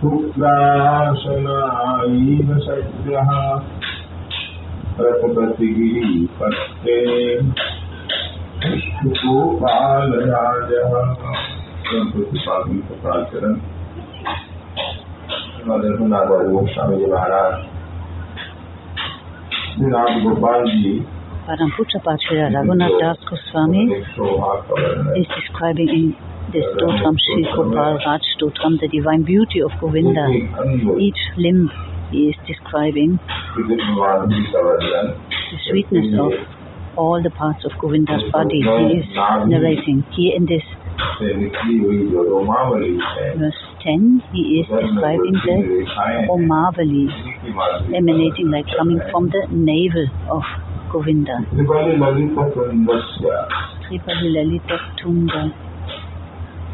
शुक्रासनायीव सद्यः प्रतपतिगिरिपत्ते विष्णुगोपालराजः प्रतिपादन गोपाल चरण स्वामी जी महाराज। Gopal ji Param Pucha Pachira Raghunath Das Goswami is describing in This Stotram Sri Gopal Raj Stotram, the divine beauty of Govinda. Each limb he is describing the sweetness of all the parts of Govinda's body. He is narrating. Here in this verse 10, he is describing the Romavali, emanating like coming from the navel of Govinda.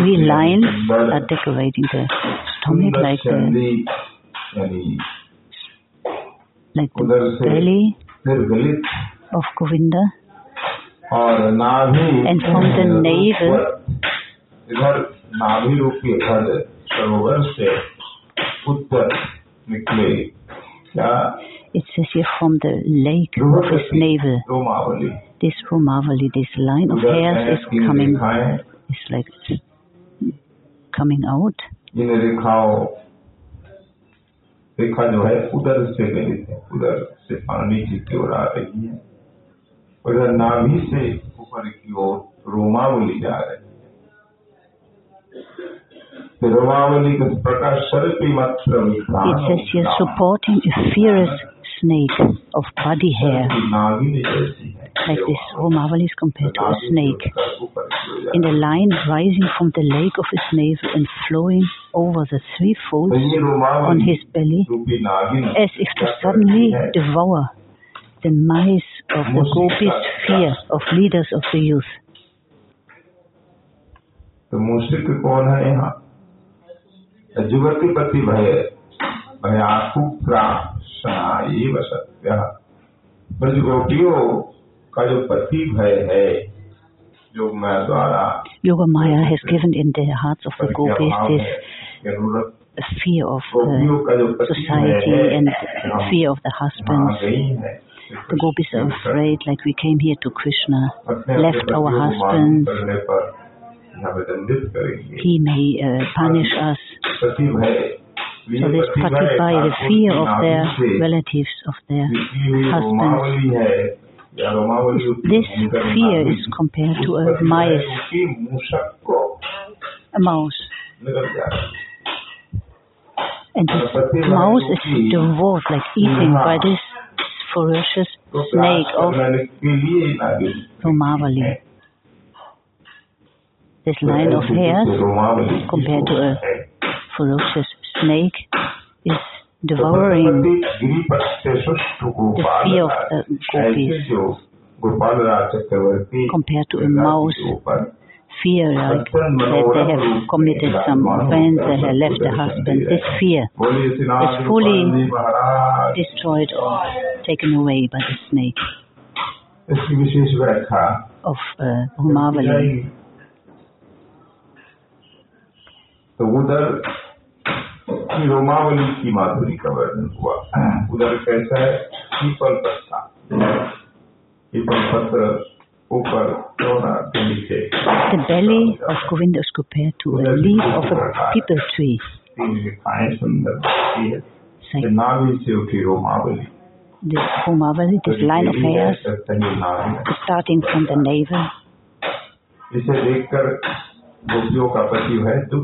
Three lions are decorating the stomach like the like the belly of Govinda and from the navel उत्तर निकले क्या it says here from the lake of his navel. रोमावली This Romavali, this line of उधर hairs है is तीन coming रेखाएं is like coming out. इन रेखाओं रेखा जो है उधर से गलित है उधर से पानी जी की ओर आ रही है उधर नाभि से ऊपर की ओर रोमावली जा रही है तो रोमावली के प्रकाश सर्पी मात्र It says here supporting a fierce snake of body hair. नागिन जैसी है Like this Romavali is compared to a नाभि से snake. उठकर ऊपर की ओर जा In a line rising from the lake of his navel and flowing over the three तो folds ये on रोमावली his belly रूपी नागिन as if to क्या suddenly करती है? devour the mice of the gopis' fear of leaders of the youth. तो मुश्रिक कौन है यहाँ जुगति पति भय भयाकु प्राशनाई सत्य ब्रज गोपियों का जो पति भय है जो मैं द्वारा Yoga Maya has given in the hearts of the पति gopis अभाव this है कि अनुरक्त fear of गोपियों uh, का जो पति भय society है and हम fear of the वहाँ husbands. गई है The gopis are afraid, like we came here to Krishna, अपने left अपने our पतियों को मालूम husbands. करने पर हमें दंडित करेंगे He may uh, punish us. So this packed by the fear of their relatives, of their husbands. This fear is compared to a mice, a mouse. And this mouse is devoured, like eaten by this ferocious snake of Romavali. This line of hairs compared to a ferocious snake is devouring the fear of the gopis compared to a mouse fear like that they have committed some offense, they have left the husband. This fear is fully destroyed or taken away by the snake of uh, Bhumavali. तो उधर की रोमावली की माधुरी का वर्णन हुआ उधर कैसा है पीपल पत्ता पीपल पत्र ऊपर चौड़ा दिन The belly of Govinda is compared to a leaf of a peepal tree. तीन रेखाएं सुंदर दिखती है It's ये like नाभि से उठी रोमावली this Homavali, this line of hairs सही नाभि starting from the navel. इसे देखकर गोपियों का पति है तू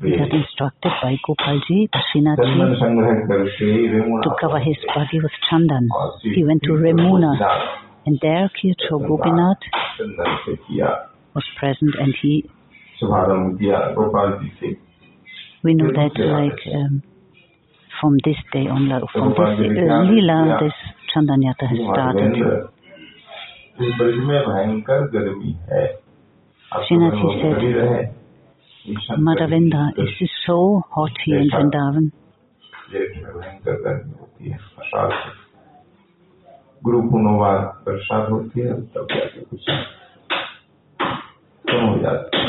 that instructed by Gopalji, Dashinaji, to cover his body with chandan. He went to Remuna and there Kircho Gopinath was present and he we know that like um, from this day on, from this uh, lila, this Chandan Yatra has started. Srinathji said, Madhavendra, गर्मी, it is so hot here in Vrindavan. जेठ में भयंकर गर्मी होती है अषाढ़ से गुरु पुनोवाद बरसात होती है तब जाके कुछ कम हो जाता है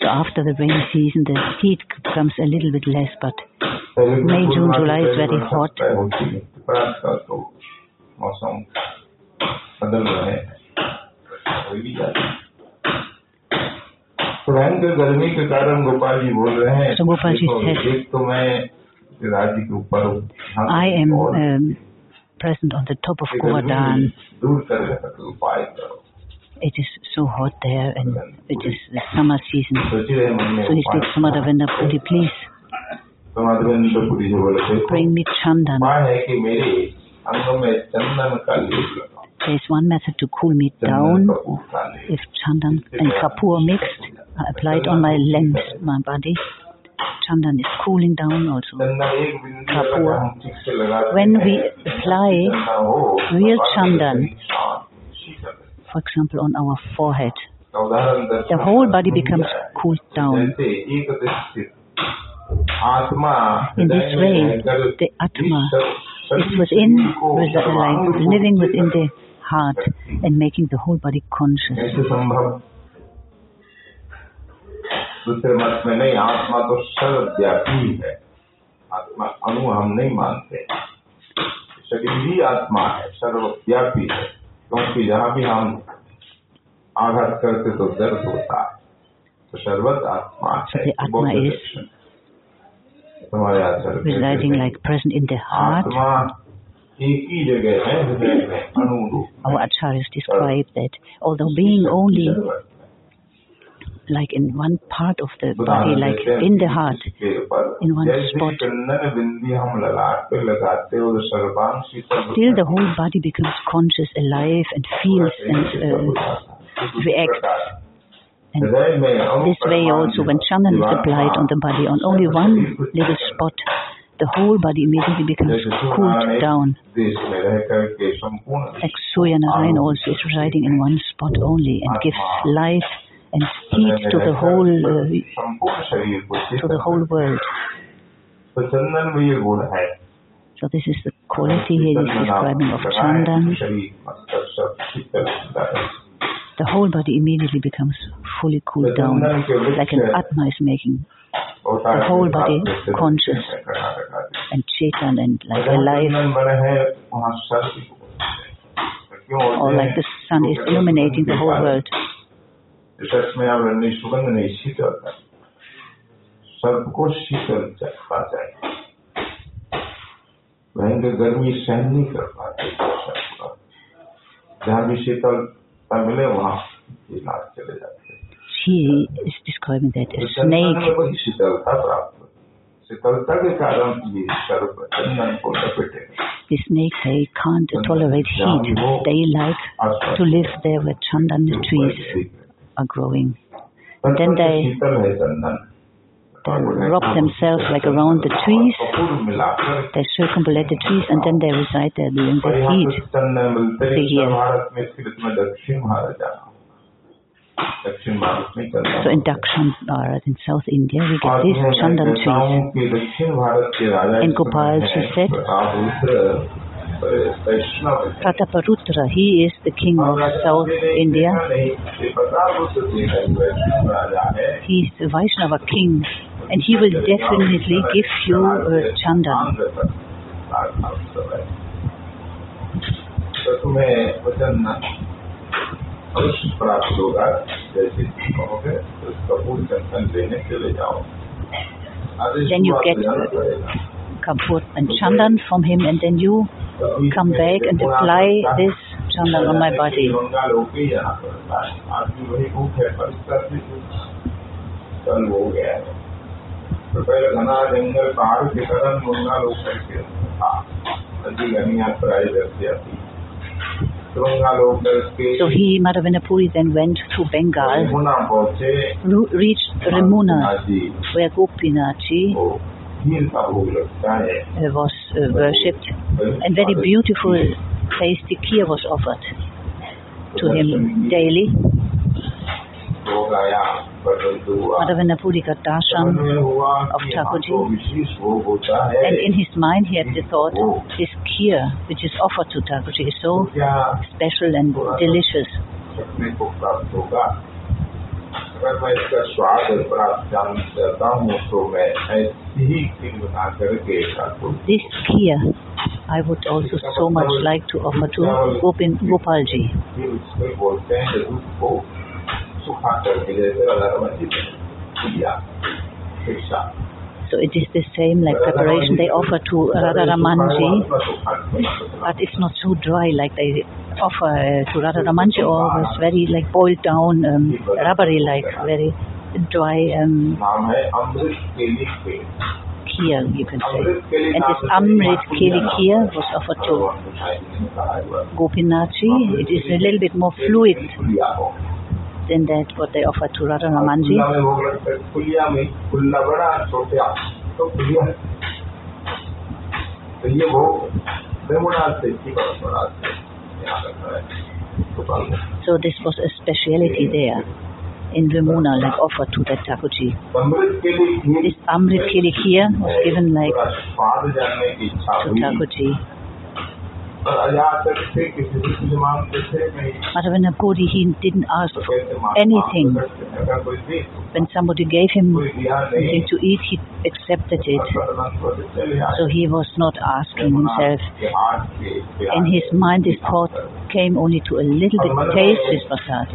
So after the rainy season, the heat becomes a little bit less, but पहले गुरु May, June, पूर्णिमा से July is पहले very बरसात hot. तय होती है पर आजकल तो मौसम बदल रहे हैं हो भी जाती है तो भयंकर गर्मी के कारण गोपाल जी बोल रहे हैं So Gopal ji देखो, said, एक तो मैं राज्य के ऊपर हूँ, यहाँ I am और um, present on the top of ये गर्मी Govardhan. दूर करने का कोई उपाय करो It is so hot there and it is the summer season. सोची रहे मन में So he उपाय speaks to Madhavendra Puri, please तो माधवेंद्र पुरी जी बोले देखो bring me Chandan. There is one method to cool me uh, down if chandan and kapur mixed are applied on my limbs, my body. Chandan is cooling down also. Uh, kapur. When we apply real chandan, for example on our forehead, the whole body becomes cooled down. In this way, the Atma is within, like living within the heart and making the whole body conscious. कैसे संभव दूसरे मत में नहीं आत्मा तो सर्वव्यापी है आत्मा अणु हम नहीं मानते शरीर ही आत्मा है सर्वव्यापी है क्योंकि जहाँ भी हम आघात करते तो दर्द होता है तो सर्वत आत्मा है the Atma बौद्ध is दर्शन हमारे आचार्य कहते Residing हैं, like present in the heart. Our acharyas describe that although being only like in one part of the body, like in the heart, in one spot, still the whole body becomes conscious, alive and feels and uh, reacts. And this way also, when Chandan is applied on the body, on only one little spot, the whole body immediately becomes cooled down. like Surya Narayan also is residing in one spot only and gives life and heat to the whole uh, to the whole world. So this is the quality he is describing of Chandan. The whole body immediately becomes fully cooled down, like an Atma is making. The whole body conscious Karnataka आदि and Chetan and like जहाँ alive, चंदन बने हैं वहाँ सर्प भी होते हैं। क्यों होते or हैं? like the sun is illuminating the whole world. सर्प में अब नहीं सुगंध नहीं शीतल है सर्प को शीतल चखा जाए भयंकर गर्मी सहन नहीं कर पाते सर्प का जहाँ भी शीतलता मिले वहाँ इलाज चले जाते हैं She is describing that a तो चंदन snake, The snakes, they can't tolerate heat. They like to live there where chandan trees are growing. And then they, they wrap themselves like around the trees. They circumambulate the trees and then they reside there during the heat. Three. So in Dakshin Bharat in South India we get this chandan trees. In Gopal she said Prataparudra, he is the king of South India. He is the Vaishnava king and he will definitely give you uh, chandan. So, फर्श प्राप्त होगा जैसे कि कहोगे तो दर्शन लेने जाओ Then you get kapur and chandan from him and then you come back and apply this chandan on my body. So he, Madhavanapuri, then went to Bengal, reached Ramuna, where Gopinathji was uh, uh, worshipped, and very beautiful tasty kheer was offered to him daily. समन्वय हुआ of कि Thakur हाँ, तो जी। विशेष भोग होता है and in his mind he had the thought, this kheer which is offered to Thakurji is so क्या special and delicious. सकने को प्राप्त होगा अगर मैं इसका स्वाद प्राप्त जानना चाहता हूँ तो मैं ऐसी ही खीर बना करके Thakur This kheer I would also so much like to offer to Gopin, Gopal So it is the same like preparation they offer to Radharamanji, but it's not so dry like they offer uh, to Radharamanji, or it's very like boiled down, um, rubbery like, very dry um, Kheer, you can say. And this Amrit Keli Kheer was offered to Gopinathji. It is a little bit more fluid than that what they offer to Radha Ramanji. So this was a speciality there in Remuna like offered to that Thakurji. This Amrit Keli Kheer was given like to Thakurji. But when a Maravana he didn't ask for anything. When somebody gave him something to eat, he accepted it. So he was not asking himself. In his mind, this thought came only to a little bit taste this prasad.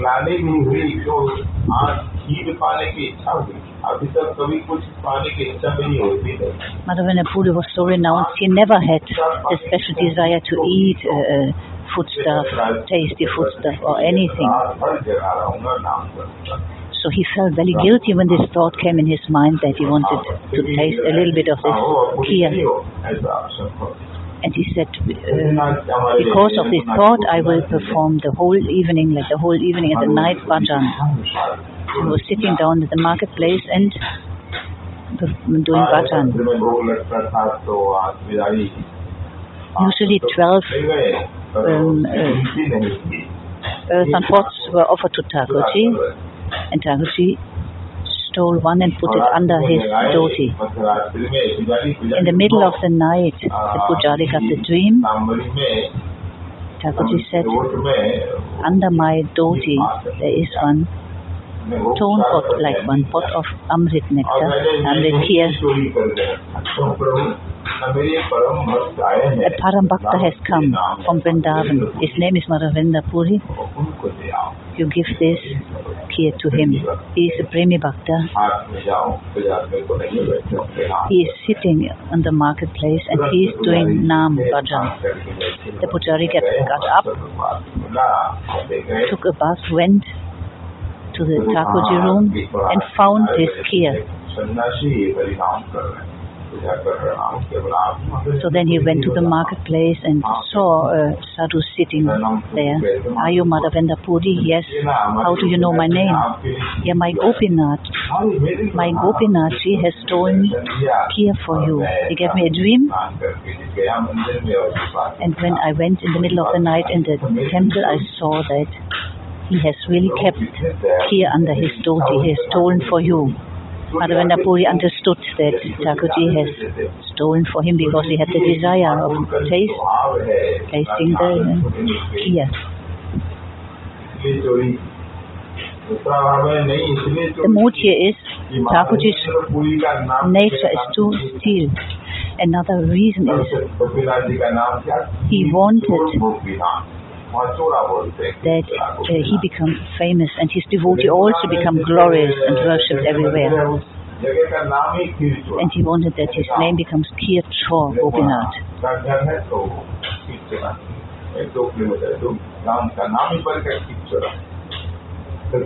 लाने भी हुई तो आज खीर पाने की इच्छा हुई अभी तक कभी कुछ पाने की इच्छा भी नहीं होती है Madhavendra Puri was so renounced, he never had the special desire to eat uh, uh, foodstuff, tasty foodstuff or anything. रात भर जगा रहूंगा नाम करूंगा So he felt very guilty when this thought came in his mind that he wanted to taste a little bit of this kheer. ऐसा असंभव And he said, uh, because of this thought, I will perform the whole evening, like the whole evening and the night bhajan. He was sitting down at the marketplace and doing bhajan. Usually 12 um, uh, uh pots were offered to Thakurji and Thakurji stole one and put it under his dhoti. In the middle of the night, the pujari got the dream. Thakurji said, under my dhoti there is one stone pot, like one pot of Amrit nectar, Amrit kheer. A Param Bhakta has come from Vrindavan. His name is Madhavendra Puri. You give this kheer to him. He is a Premi Bhakta. He is sitting on the marketplace and he is doing Nam Bhajan. The Pujari got, got up, took a bath, went to the Thakurji room and found this kheer. So then he went to the marketplace and saw a sadhu sitting there. Are you Madhavendra Puri? Yes. How do you know my name? Yeah, my Gopinath. My Gopinath ji has stolen kheer for you. He gave me a dream and when I went in the middle of the night in the temple I saw that he has really kept here under his dhoti. He has stolen for you. Madhavendra Puri understood that Thakurji has stolen for him because he had the desire of taste, tasting the kheer. The mood here is Thakurji's nature is to steal. Another reason is he wanted that uh, he becomes famous and his devotee also become glorious and worshipped everywhere. And he wanted that his name becomes Kir Chor Gopinath. तो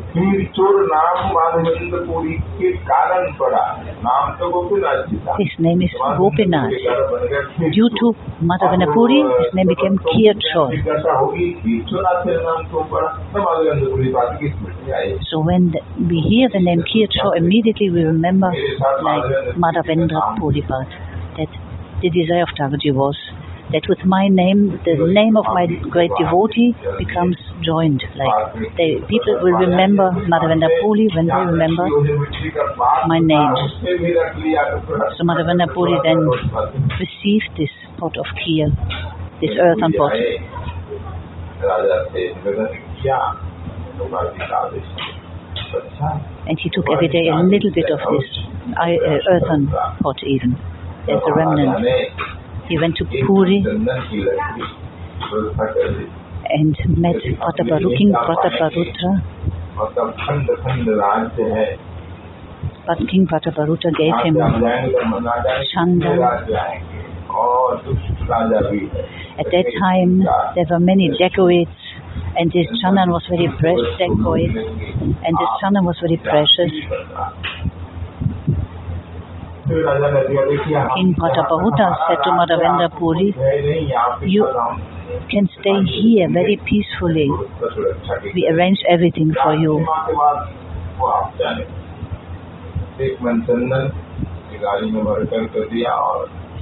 चोर नाम माधवेंद्र पुरी के कारण पड़ा नाम तो गोपीनाथ जी था His name is Gopinath. Due to Madhavendra Puri, his name became Kir Chor. जिज्ञासा होगी विश्वनाथ नाम क्यों पड़ा तो माधवेंद्र पुरी बात की स्मृति आई So when the, we hear the name Kir Chor, immediately we remember like Madhavendra Puripat, that the desire of Thakurji was that with my name, the name of my great devotee becomes joined. Like they, people will remember Madhavendra Puri when they remember my name. So Madhavendra Puri then received this pot of kheer, this earthen pot. And he took every day a little bit of this I, uh, earthen pot even, as a remnant. He went to Puri and met Pratapa King Prataparudra. But King Prataparudra gave him Chanda. At that time, there were many dacoits and this chandan was very precious, and this chandan was very precious. In Bhattapahuta said to Madhavendra Puri, you can stay here very peacefully. We arrange everything for you.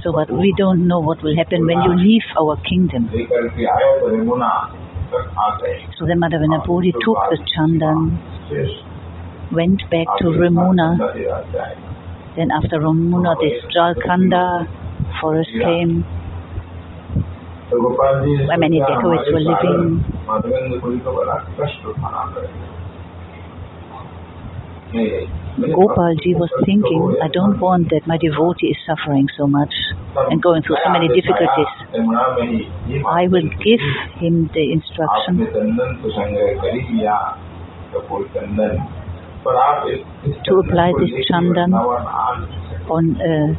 So, but we don't know what will happen when you leave our kingdom. So then Madhavendra Puri took the chandan, went back to Ramuna then after Ramuna, this Stralkanda forest came where many Dacoits were living. Gopalji was thinking, I don't want that my devotee is suffering so much and going through so many difficulties. I will give him the instruction to apply this chandan on uh,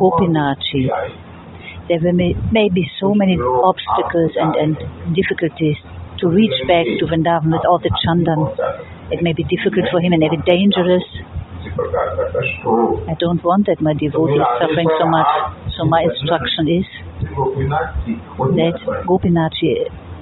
Gopinathji. There may, may, be so many obstacles and, and difficulties to reach back to Vrindavan with all the chandan. It may be difficult for him and even dangerous. I don't want that my devotee is suffering so much. So my instruction is that Gopinathji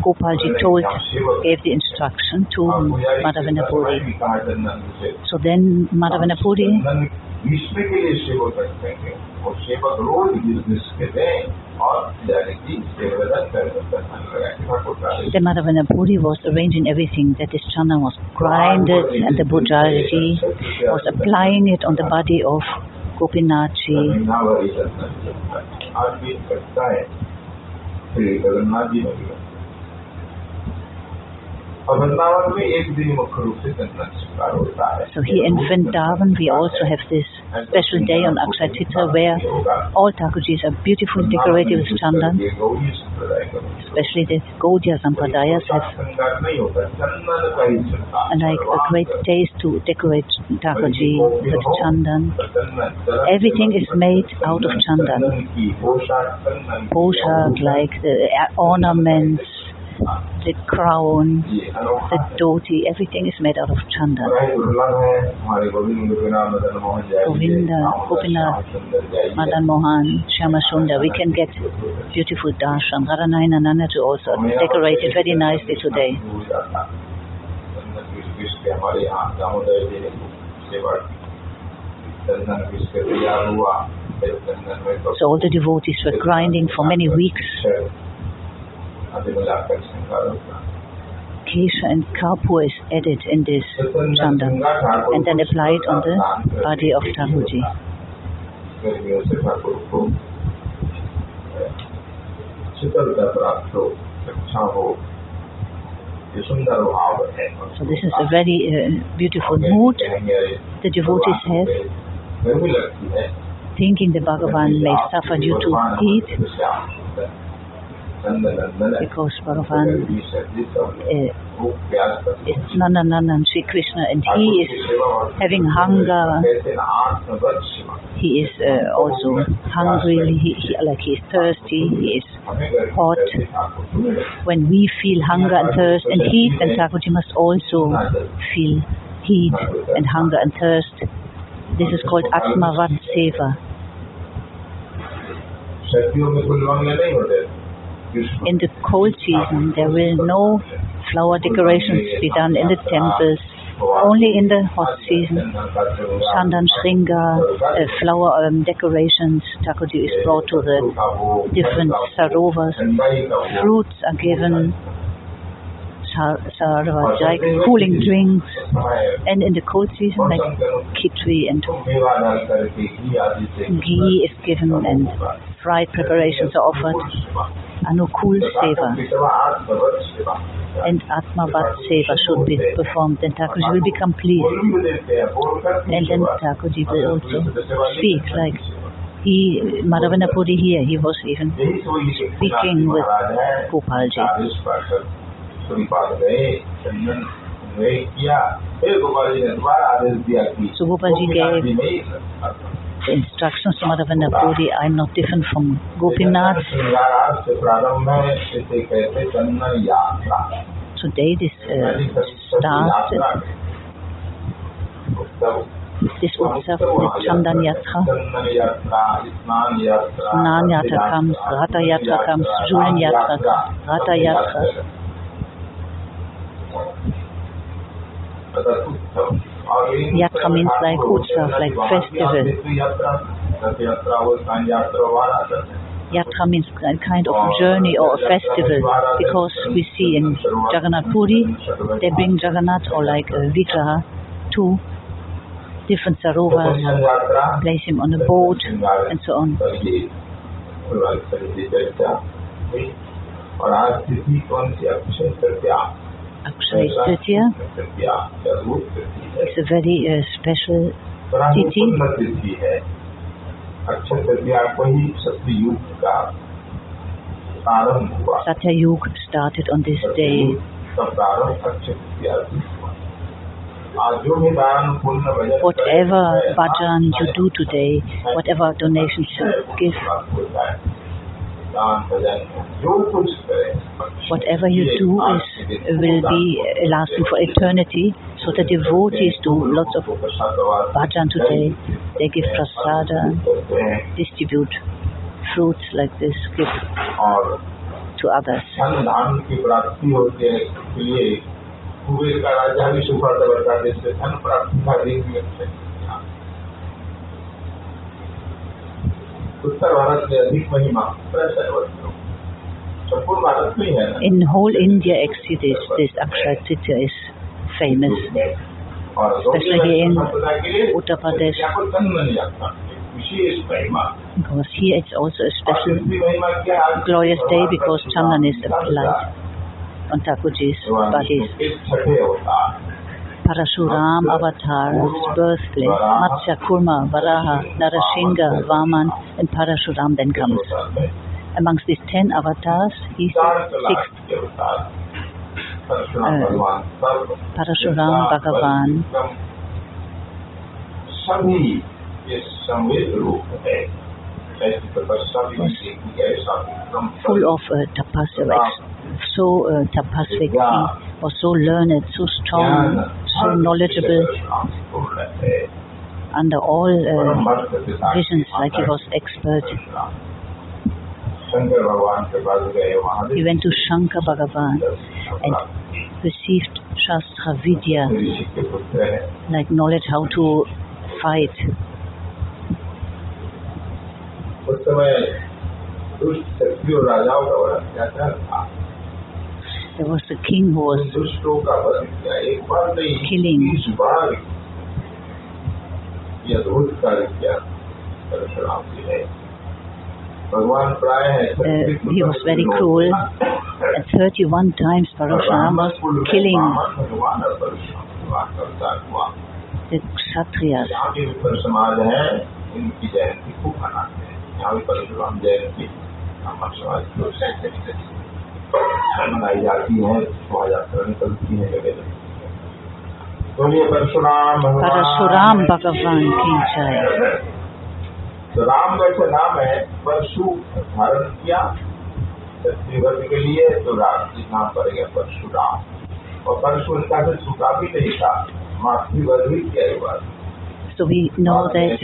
Gopalji told, gave the instruction to Madhavanapuri. So then Madhavanapuri The Madhavanapuri was arranging everything that this chana was grinded and the Bhujaji was applying it on the body of Gopinathji. So here in Vrindavan we also have this special day on Akshaya where all Thakurjis are beautifully decorated with chandan. Especially the Gaudiya Sampradayas have like a great taste to decorate Thakurji with chandan. Everything is made out of chandan. Poshak, like the ornaments, the crown, the dhoti, everything is made out of chandan. Govinda, Gopinath, Madan Mohan, Shyam Sundar, we can get beautiful darshan. Radhanayan and Nanatu also. Decorated very nicely today. So all the devotees were grinding for many weeks. Kesha and Karpur is added in this chanda and then applied on the body of Thakurji. So this is a very uh, beautiful mood the devotees have. Thinking the Bhagavan may suffer due to heat because Bhagavan uh, is Nandanandan Sri Krishna and he is having hunger, he is uh, also hungry, he, he, like he is thirsty, he is hot. When we feel hunger and thirst and heat, then Thakurji must also feel heat and hunger and thirst. This is called Atmavat Seva. सर्दियों में कोई लौंगे नहीं होते ग्रीष्म In the cold season, there will no flower decorations be done in the temples. Only in the hot season, Chandan Shringar, uh, flower um, decorations, Thakurji is brought to the different sarovars. Fruits are given, sar- sarovas, like cooling drinks. And in the cold season, like khichdi and ghee is given and fried preparations are offered. Anukul Seva and Atmavat Seva should be performed. Then Thakurji will become pleased. And then Thakurji will also speak like he, Madhavana Puri here, he was even speaking with Gopalji. So Gopalji gave instructions to Madhavana Puri are not different from Gopinath. Today this uh, started, this Utsav, the Chandan Yatra, Snan Yatra comes, Ratha Yatra comes, Jhulan Yatra, Ratha Yatra. Yatra means like Utsav, like festival. Yatra means a kind of journey or a festival because we see in Jagannath Puri they bring Jagannath or like a Vigraha to different sarovars, place him on a boat and so on. और आज तिथि कौन सी Akshaya Tritiya Akshay actually stood here. It's a very uh, special city. Satya Yuga started on this day. Whatever bhajan you do today, whatever donations you give, Whatever you do is, will be lasting for eternity. So the devotees do lots of bhajan today. They give prasada, distribute fruits like this, give to others. उत्तर भारत में अधिक महिमा उत्तर सर्वत्र संपूर्ण भारत में ही है ना In whole India, actually, this, this Akshay Tritiya is famous. और especially in संप्रदाय के लिए Uttar Pradesh. या कोई तन नहीं जाता विशेष महिमा Because here it's also a और special दूसरी महिमा क्या है आज glorious day because Chandan is applied on Thakurji's bodies. Parashuram Avatar's birthplace, Matsya, Kurma, Varaha, Narasingha, Vaman and Parashuram then comes. Amongst these ten avatars, he is sixth. Uh, äh, Parashuram Bhagavan full of äh, uh, tapasvics, so äh, uh, tapasvic he was so learned, so strong, so knowledgeable under all uh, visions, like he was expert. He went to Shankar Bhagavan and received Shastra Vidya, like knowledge how to fight. उस समय दुष्ट शक्तियों राजाओं का बड़ा अत्याचार था there was a king who was killing. Uh, he was very cruel. At 31 times Parashuram was killing the Kshatriyas. मनाई जाती है शोभा निकलती है जगह जगह बोलिए परशुराम परशुराम भगवान की जय। तो राम वैसे नाम है परशु धारण किया वर्ग के लिए तो राम जी नाम पर गया परशुराम। और परशु इनका से तो छूटा भी नहीं था मातृवर्ग तो भी किया हुआ So we know that.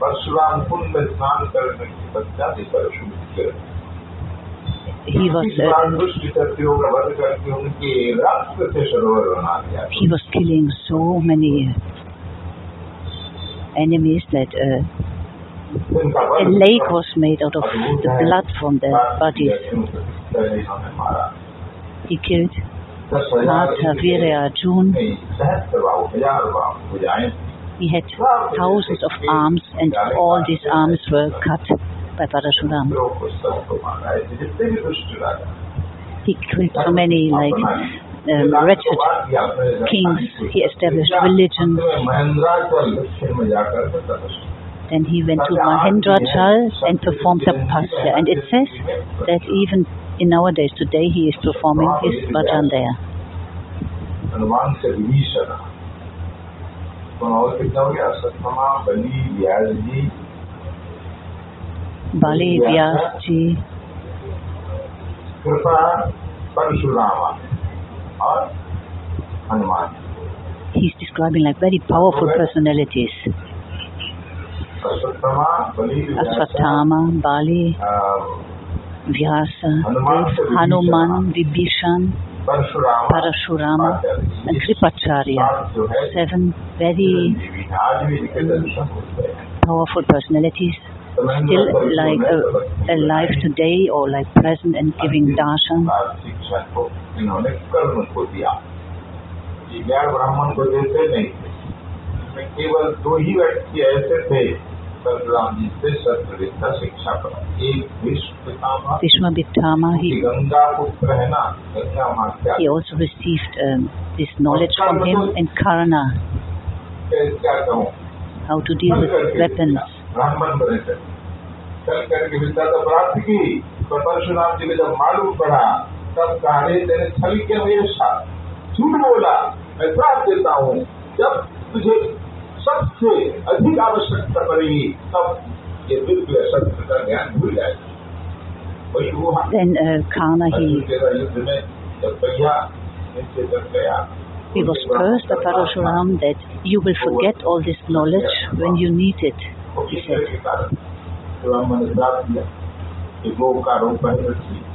Parshuram कुंड स्नान करने की बच्चा थी परशु he was uh, he was killing so many enemies that uh, a lake was made out of the blood from their bodies. He killed Nath, He had thousands of arms and all these arms were cut by Parashuram. लोगों को सबको मारा है जितने भी दुष्ट राजा He killed so many like um, wretched kings. He established religions. Mahendrachal दक्षिण में जाकर के तपस्या Then he went to Mahendrachal and performed tapasya. And it says that even in nowadays, today, he is performing his bhajan there. Hanuman Bali Vyas ji Bali, Vyas ji, कृपा परशुरामा और Hanuman he's describing like very powerful personalities. सतमा Bali Vyas, Aswatthama, Bali, a, Vyasa, Dev, Hanuman, Vibhishan, Parshuram Parashurama, and Kripacharya. जो है Seven very Chiranjeevi हैं। आज भी इनके दर्शन होते हैं powerful personalities still like uh, alive today or like present and giving darshan. शिक्षा को इन्होंने कर्म को दिया ये गैर ब्राह्मण को देते नहीं थे इसमें केवल दो ही व्यक्ति ऐसे थे परशुराम जी से शस्त्र विद्या शिक्षा पर एक विश्व पितामह Bhishma Bhittama, की he, गंगा पुत्र है ना गंगा माँ क्या he also received um, this knowledge from him and Karna, क्या कहूँ how to deal with weapons. ब्राह्मण बने थे। चल करके विद्या तो प्राप्त की तो परशुराम जी को जब मालूम पड़ा तब कहा "अरे तेरे छल के हमेशा झूठ बोला मैं श्राप देता हूँ। जब तुझे सबसे अधिक आवश्यकता पड़ेगी तब ये दिव्य शस्त्र का ज्ञान भूल जाएगा। वही हुआ। Then uh, Karna, he, युद्ध में जब भैया नीचे तक गया he was cursed by Parashuram that you will forget all this knowledge when you need it. तरह के कारण ब्राह्मण ने श्राप दिया, कि गो का रूप है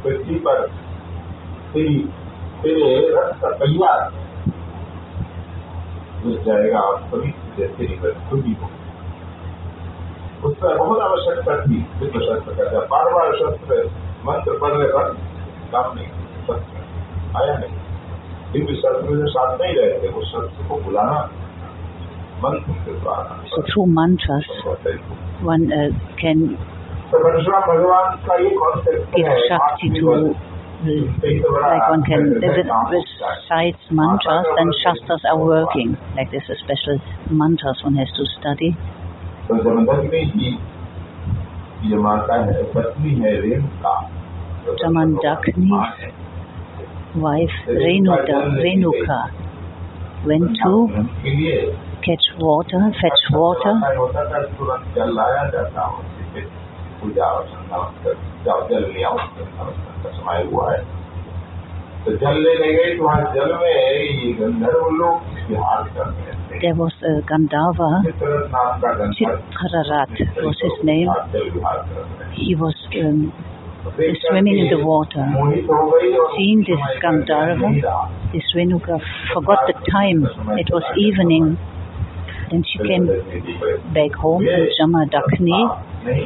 पृथ्वी पर तेरी तेरे रथ का पहिया घुस जाएगा और पवित्र से तेरी मृत्यु भी हो उसका बहुत आवश्यकता थी विश्व शस्त्र का जब बार बार शस्त्र, मंत्र पढ़ने पर काम नहीं शस्त्र आया नहीं। दिव्य शस्त्र जो साथ नहीं रहते, वो शस्त्र को बुलाना So two mantras, one uh, can give Shakti to the, like one can, if it recites mantras, then shastas are working. Like there's a special mantras one has to study. Jamadagni's wife Renuka, Renuka. Went to? catch water, fetch water. There was a Gandharva, Chitraratha was his name. He was um, swimming in the water. Seeing this Gandharva, this Renuka forgot the time. It was evening. Then she came back home and Jamadagni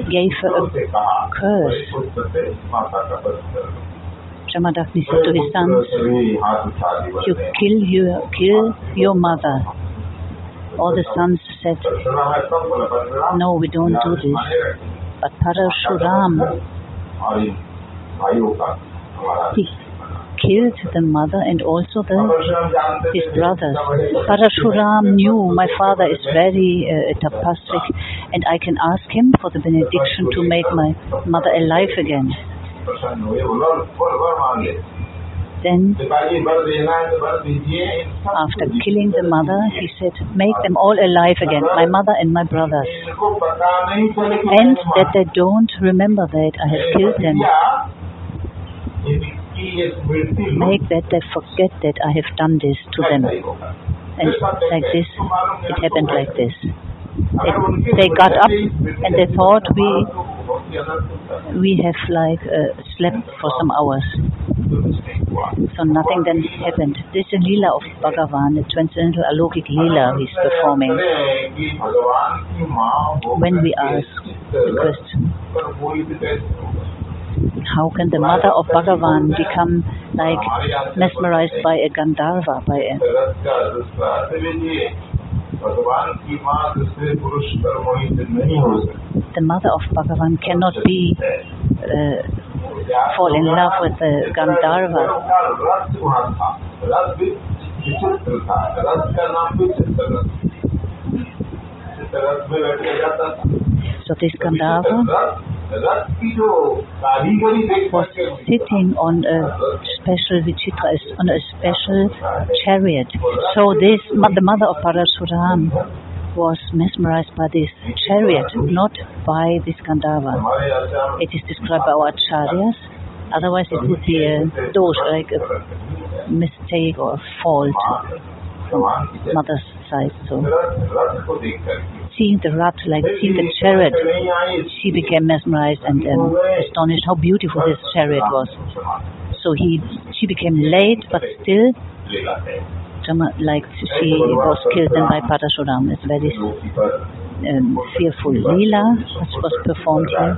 gave her a curse. Jamadagni said to his sons, You kill your, kill your mother. All the sons said, No, we don't do this. But Parashuram, he killed the mother and also the his brothers. Parashuram knew my father is very uh, tapastic and I can ask him for the benediction to make my mother alive again. Then, after killing the mother, he said, Make them all alive again, my mother and my brothers. And that they don't remember that I have killed them. Make that they forget that I have done this to them. And like this, it happened like this. It, they got up and they thought we we have like uh, slept for some hours. So nothing then happened. This is a lila of Bhagavan, a transcendental alokic lila he's performing. When we ask the question, how can the mother of Bhagavan become like mesmerized by a Gandharva, by a the mother of Bhagavan cannot be uh, fall in love with the Gandharva. So this Gandharva sitting on a special Vichitra, on a special chariot. So this, the mother of Parashuram was mesmerized by this chariot, not by this Gandharva. It is described by our acharyas, otherwise it would be a dosh, like a mistake or a fault from mother's side. So seeing the rath, like seeing the chariot, she became mesmerized and um, astonished how beautiful this chariot was. So he, she became late, but still like she was killed then by Parashuram. It's very um, fearful lila was performed here.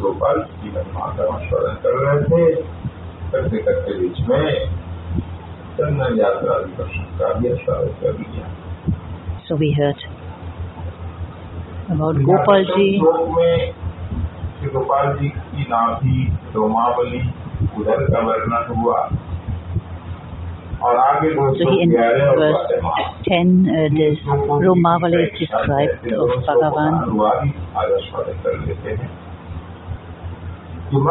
Gopal ji माता स्मरण कर रहे थे। करते करते बीच में चंदन यात्रा दर्शन का भी स्वागत कर लिया So we heard about Gopal ji. में श्री गोपाल जी की नाभि रोमावली उधर का वर्णन हुआ। और आगे So he in verse 10, uh, this Romavali is described of Bhagavan. Then he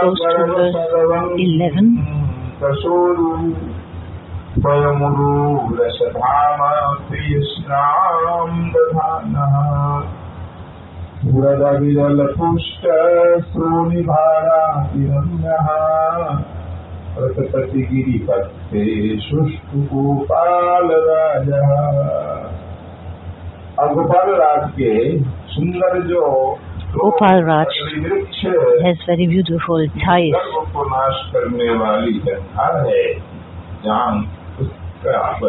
goes to verse 11. पुरदविरलपुष्टश्रोनिभारातिरम्यः प्रतपतिगिरिपत्ते सुष्ठुगोपालराजः अब गोपाल राज के सुंदर जो Gopal Raj has very beautiful ties.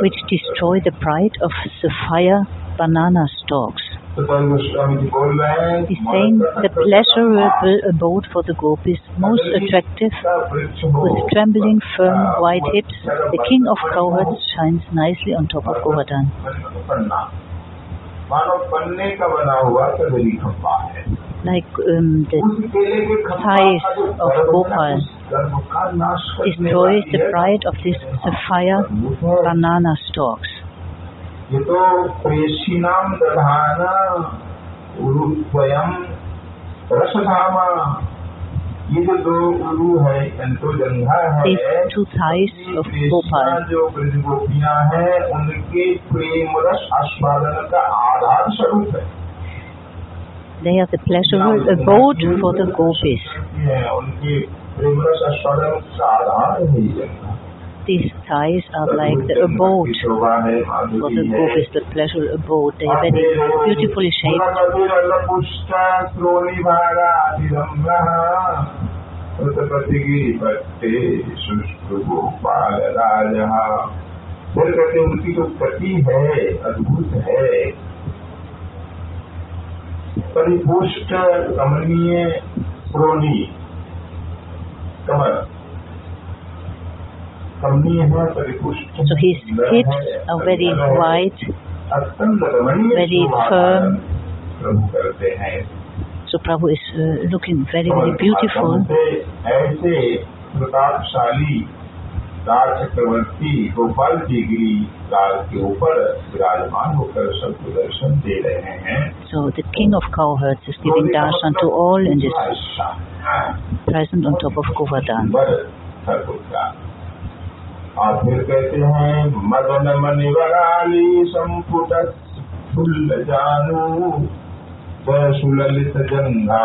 which destroy the pride of sapphire banana stalks. He's saying the pleasurable abode for the gopis, most attractive, with trembling, firm, white hips, the king of cowherds shines nicely on top of Govardhan like um, the उस केले के खंबा thighs का जो of गर्भ है, Gopal उस गर्भ का नाश करने destroys वाली the है। pride of this sapphire banana stalks. ये तो प्रेषिनाम दधाना उरुद्वयम रसधामा ये जो दो उरु है तो जंघा है These two thighs of प्रेषिना Gopal जो ब्रज गोपियां हैं उनके प्रेम रस आस्वादन का आधार स्वरूप है They are the pleasurable abode for the gopis. है, उनके प्रेम रस आस्वादन का आधार है ये जंघा These thighs are like the abode की शोभा है for माधुरी the है gopis, the pleasure abode. They are very beautifully shaped. पत्ते शुष्क गोपाल राजा फिर कहते हैं, उनकी जो पति है अद्भुत है परिपुष्ट कमनीय प्रोनी परिपुष्ट So his hips are very wide. रमणीय very firm. हैं So Prabhu is uh, looking very, very beautiful. ऐसे प्रतापशाली राज चक्रवर्ती गोपाल जी गिरी काल के ऊपर विराजमान होकर सबको दर्शन दे रहे हैं So the king of cowherds is giving darshan to all and is present on top of Govardhan. बर ठाकुर का और फिर कहते हैं मदन मनिवराली संपुट फुल जानू जय सुललित जंघा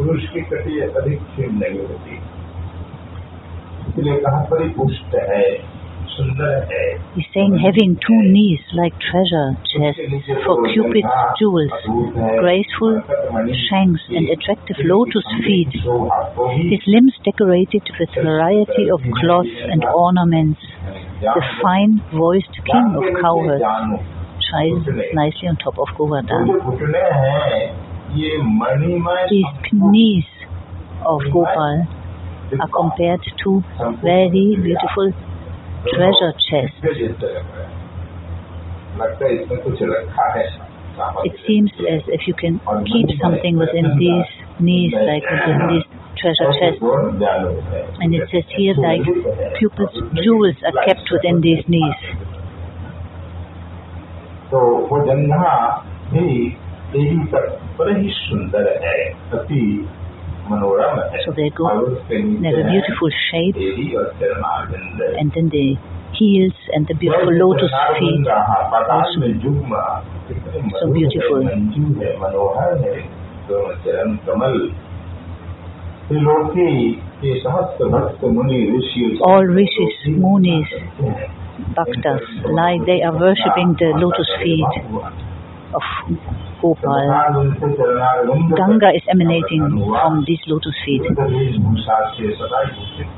पुरुष की कटी अधिक क्षीण नहीं होती इसलिए कहा परिपुष्ट है सुंदर है He's saying having two knees like treasure chests for Cupid's jewels, graceful shanks and attractive lotus feet, his limbs decorated with variety of cloths and ornaments. The fine-voiced king of cowherds shines nicely on top of Govardhan. His knees of Gopal are compared to very beautiful treasure chests. It seems as if you can keep something within these knees, like within these treasure chests. And it says here, like Cupid's jewels are kept within these knees. So, बड़ा ही सुंदर है अति मनोरम है So they go, और उसके they नीचे have a है beautiful shape, देवी और चरणारविंद and then the heels and the beautiful lotus feet. पताल में जुग्म कितने So मधुर beautiful. है, मंजू है मनोहर है दोनों चरण कमल त्रिलोकी के समस्त भक्त मुनि ऋषि All rishis, munis, Bhaktas, like they are worshipping the lotus feet of Gopal. Ganga is emanating from these lotus feet.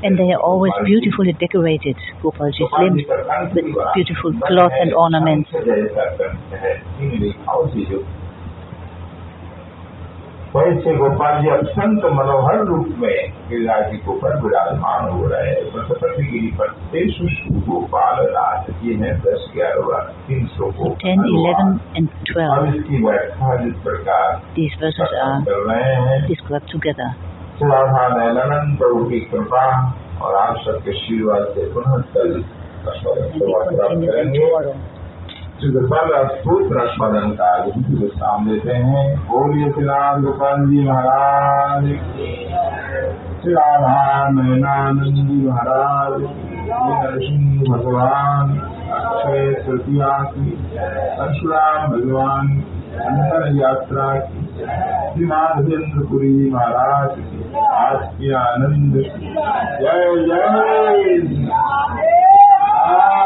And they are always beautifully decorated, Gopalji's limbs, with beautiful cloth and ornaments. वैसे गोपाल जी अत्यंत मनोहर रूप में गिरिराज जी के ऊपर विराजमान हो रहे हैं। बसपति गिरी पर सुष्टु गोपाल राज ये है दस ग्यारह तीन सौ को 10, 11, and 12. अब इसकी व्याख्या जिस प्रकार कर रहे हैं. राधा नैनन प्रभु की कृपा और आप सबके आशीर्वाद से पुनः कल And them गोपाल अद्भुत रसमदन का जो सामने देते हैं बोलिए श्री राम गोपाल जी महाराज। श्री राधा नयनानंद जी महाराज। श्री नरसिंह भगवान। अक्षय तृतीया की। परशुराम भगवान। अंतर यात्रा की। श्री माधवेंद्रपुरी महाराज आज की आनंद जय जय।